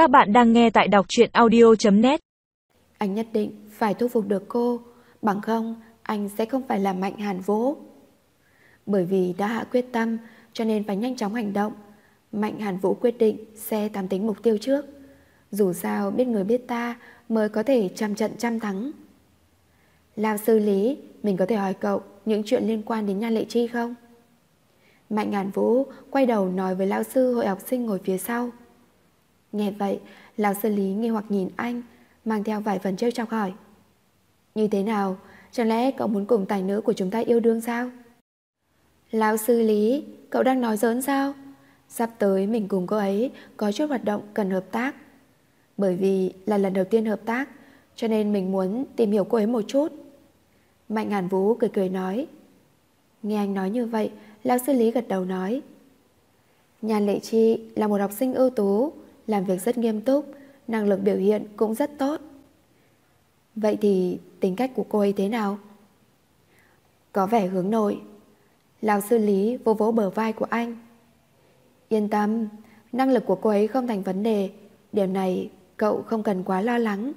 Các bạn đang nghe tại đọc truyện audio.net Anh nhất định phải thu phục được cô, bằng không anh sẽ không phải là Mạnh Hàn Vũ. Bởi vì đã hạ quyết tâm cho nên phải nhanh chóng hành động. Mạnh Hàn Vũ quyết định sẽ tạm tính mục tiêu trước. Dù sao biết người biết ta mới có thể trăm trận trăm thắng. Lao sư Lý, mình có thể hỏi cậu những chuyện liên quan đến Nhan Lệ Chi không? Mạnh Hàn Vũ quay đầu nói với lão sư hội học sinh ngồi phía sau. Nghe vậy, lão sư Lý nghi hoặc nhìn anh, mang theo vài phần trêu chọc hỏi. Như thế nào? Chẳng lẽ cậu muốn cùng tài nữ của chúng ta yêu đương sao? Lão sư Lý, cậu đang nói giỡn sao? Sắp tới mình cùng cô ấy có chút hoạt động cần hợp tác. Bởi vì là lần đầu tiên hợp tác, cho nên mình muốn tìm hiểu cô ấy một chút. Mạnh Hàn Vũ cười cười nói. Nghe anh nói như vậy, lão sư Lý gật đầu nói. nhà Lệ Chi là một học sinh ưu tú, làm việc rất nghiêm túc, năng lực biểu hiện cũng rất tốt. Vậy thì tính cách của cô ấy thế nào? Có vẻ hướng nội. Lão sư Lý vô vỗ bờ vai của anh. Yên tâm, năng lực của cô ấy không thành vấn đề, điều này cậu không cần quá lo lắng.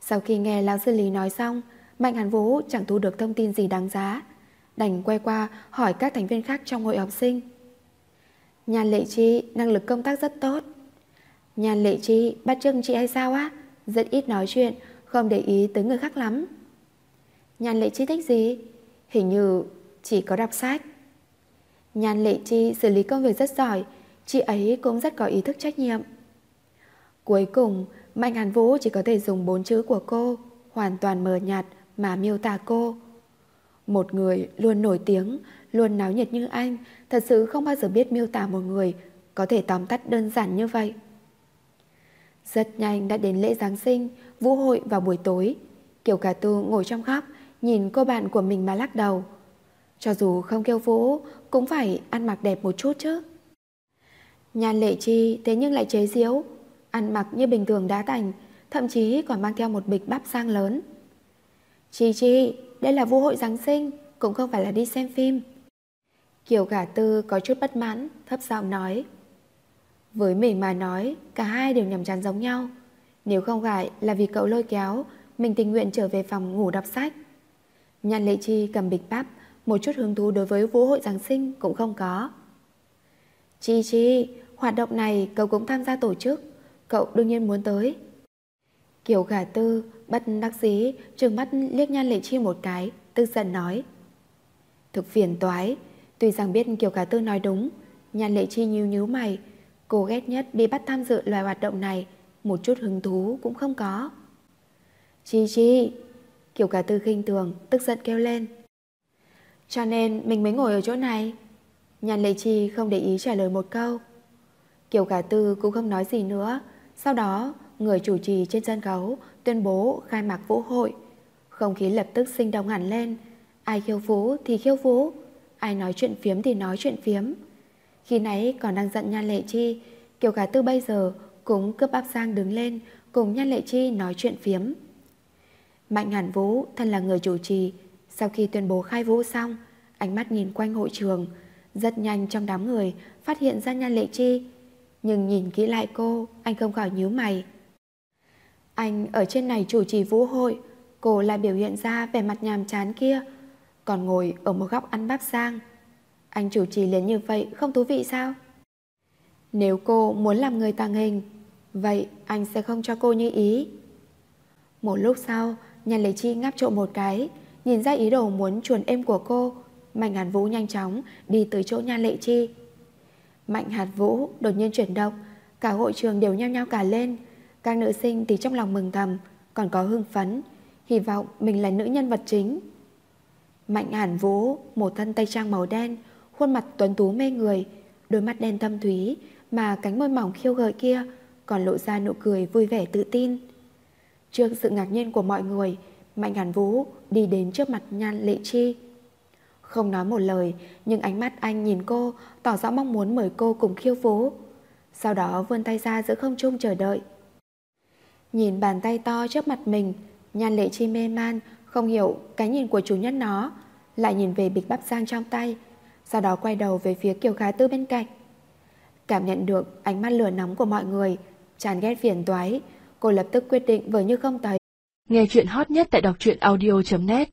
Sau khi nghe lão sư Lý nói xong, Mạnh Hàn Vũ chẳng thu được thông tin gì đáng giá, đành quay qua hỏi các thành viên khác trong hội học sinh. Nhan Lệ Chi năng lực công tác rất tốt. Nhan Lệ Chi bắt chước chị hay sao á? Rất ít nói chuyện, không để ý tới người khác lắm. Nhan Lệ Chi thích gì? Hình như chỉ có đọc sách. Nhan Lệ Chi xử lý công việc rất giỏi, chị ấy cũng rất có ý thức trách nhiệm. Cuối cùng, Mạnh Hàn Vũ chỉ có thể dùng bốn chữ của cô, hoàn toàn mờ nhạt mà miêu tả cô. Một người luôn nổi tiếng, luôn náo nhiệt như anh, thật sự không bao giờ biết miêu tả một người có thể tóm tắt đơn giản như vậy. Rất nhanh đã đến lễ Giáng sinh, vũ hội vào buổi tối. Kiều Cả tư ngồi trong góc, nhìn cô bạn của mình mà lắc đầu. Cho dù không kêu vũ, cũng phải ăn mặc đẹp một chút chứ. Nhan lệ chi thế nhưng lại chế giễu, ăn mặc như bình thường đá thành, thậm chí còn mang theo một bịch bắp sang lớn. Chi chi, đây là vũ hội Giáng sinh, cũng không phải là đi xem phim. Kiều Cả Tư có chút bất mãn, thấp giọng nói. Với mình mà nói, cả hai đều nhầm chán giống nhau. Nếu không phải là vì cậu lôi kéo, mình tình nguyện trở về phòng ngủ đọc sách. Nhan Lệ Chi cầm bịch bắp, một chút hứng thú đối với vũ hội Giáng sinh cũng không có. Chi Chi, hoạt động này cậu cũng tham gia tổ chức, cậu đương nhiên muốn tới. Kiều Khả Tư bất đắc dĩ trừng mắt liếc Nhan Lệ Chi một cái, tức giận nói. Thực phiền toái, tuy rằng biết Kiều Khả Tư nói đúng, Nhan Lệ Chi nhíu nhíu mày, cô ghét nhất bị bắt tham dự loài hoạt động này, một chút hứng thú cũng không có. Chi Chi, kiểu cả Tư khinh thường, tức giận kêu lên. Cho nên mình mới ngồi ở chỗ này. Nhàn Lệ Chi không để ý trả lời một câu. Kiều cả Tư cũng không nói gì nữa, sau đó người chủ trì trên sân khấu tuyên bố khai mạc vũ hội. Không khí lập tức sinh động hẳn lên, ai khiêu vũ thì khiêu vũ, ai nói chuyện phiếm thì nói chuyện phiếm. Khi nãy còn đang giận Nhan Lệ Chi, Kiều Cả Tư bây giờ cũng cướp áp sang đứng lên cùng Nhan Lệ Chi nói chuyện phiếm. Mạnh Hàn Vũ thân là người chủ trì, sau khi tuyên bố khai vũ xong, ánh mắt nhìn quanh hội trường, rất nhanh trong đám người phát hiện ra Nhan Lệ Chi. Nhưng nhìn kỹ lại cô, anh không khỏi nhíu mày. Anh ở trên này chủ trì vũ hội, cô lại biểu hiện ra vẻ mặt nhàm chán kia, còn ngồi ở một góc ăn bắp sang. Anh chủ trì liền như vậy không thú vị sao? Nếu cô muốn làm người tàng hình, vậy anh sẽ không cho cô như ý. Một lúc sau, nhà lấy chi ngáp trộm một cái, nhìn ra ý đồ muốn chuồn êm của cô. Mạnh hạt vũ nhanh chóng đi tới chỗ nha lệ chi. Mạnh hạt vũ đột nhiên chuyển động, cả hội trường đều nhao nhao cả lên, các nữ sinh thì trong lòng mừng thầm, còn có hưng phấn, hy vọng mình là nữ nhân vật chính. Mạnh hàn vũ, một thân tây trang màu đen, khuôn mặt tuấn tú mê người, đôi mắt đen thâm thúy mà cánh môi mỏng khiêu gợi kia còn lộ ra nụ cười vui vẻ tự tin. Trước sự ngạc nhiên của mọi người, Mạnh Hàn Vũ đi đến trước mặt Nhan Lệ Chi. Không nói một lời, nhưng ánh mắt anh nhìn cô tỏ rõ mong muốn mời cô cùng khiêu vũ. Sau đó vươn tay ra giữa không trung chờ đợi. Nhìn bàn tay to trước mặt mình, Nhan Lệ Chi mê man, không hiểu cái nhìn của chủ nhân nó, lại nhìn về bịch bắp giang trong tay, sau đó quay đầu về phía Kiều Khá Tư bên cạnh. Cảm nhận được ánh mắt lửa nóng của mọi người, Chán ghét phiền toái, cô lập tức quyết định vờ như không thấy. Nghe chuyện hot nhất tại đọc truyện audio.net